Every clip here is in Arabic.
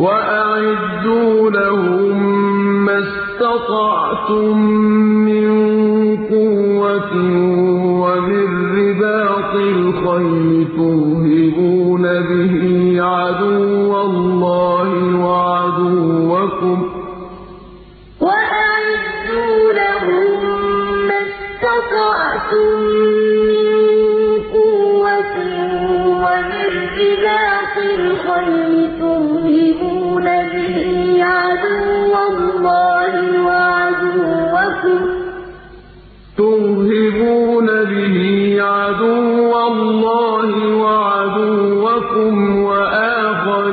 وَأَعِدُّوا لَهُم مَّا اسْتَطَعْتُم مِّن قُوَّةٍ وَمِن رِّبَاطِ الْخَيْلِ تُرْهِبُونَ بِهِ عَدُوَّ اللَّهِ وَعَدُوَّكُمْ ۚ.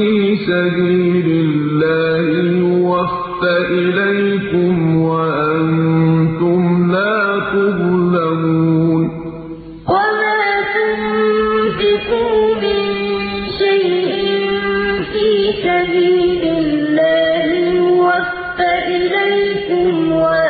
فِي سَبِيلِ اللَّهِ يُوَفَّ إِلَيْكُمْ وَأَنتُمْ لَا تُظْلَمُونَ. وَمَا عَلَيْهِم مِّن سُلْطَانٍ إِلَّا أَن دَعَوْتُمُوهُمْ فَاسْتَجَابُوا لَكُمْ ۖ وَلَوْلَا دَفْعُ اللَّهِ النَّاسَ بَعْضَهُم بِبَعْضٍ